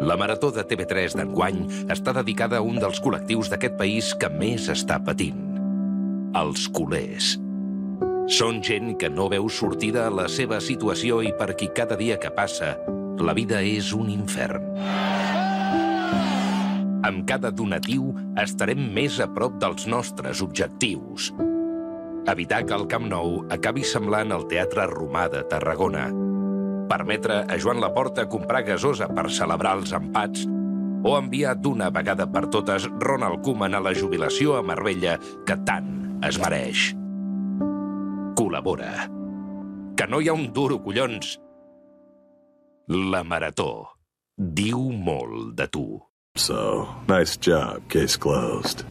La Marató de TV3 d'enguany està dedicada a un dels col·lectius d'aquest país que més està patint. Els culers. Són gent que no veu sortida a la seva situació i per qui cada dia que passa la vida és un infern. Amb cada donatiu estarem més a prop dels nostres objectius. Evitar que el Camp Nou acabi semblant el Teatre Romà de Tarragona. Permetre a Joan Laporta comprar gasosa per celebrar els empats o enviar d'una vegada per totes Ronald Koeman a la jubilació a Marbella que tant es mereix. Col·labora. Que no hi ha un duro, collons! La Marató. Diu molt de tu. So, nice job, case closed.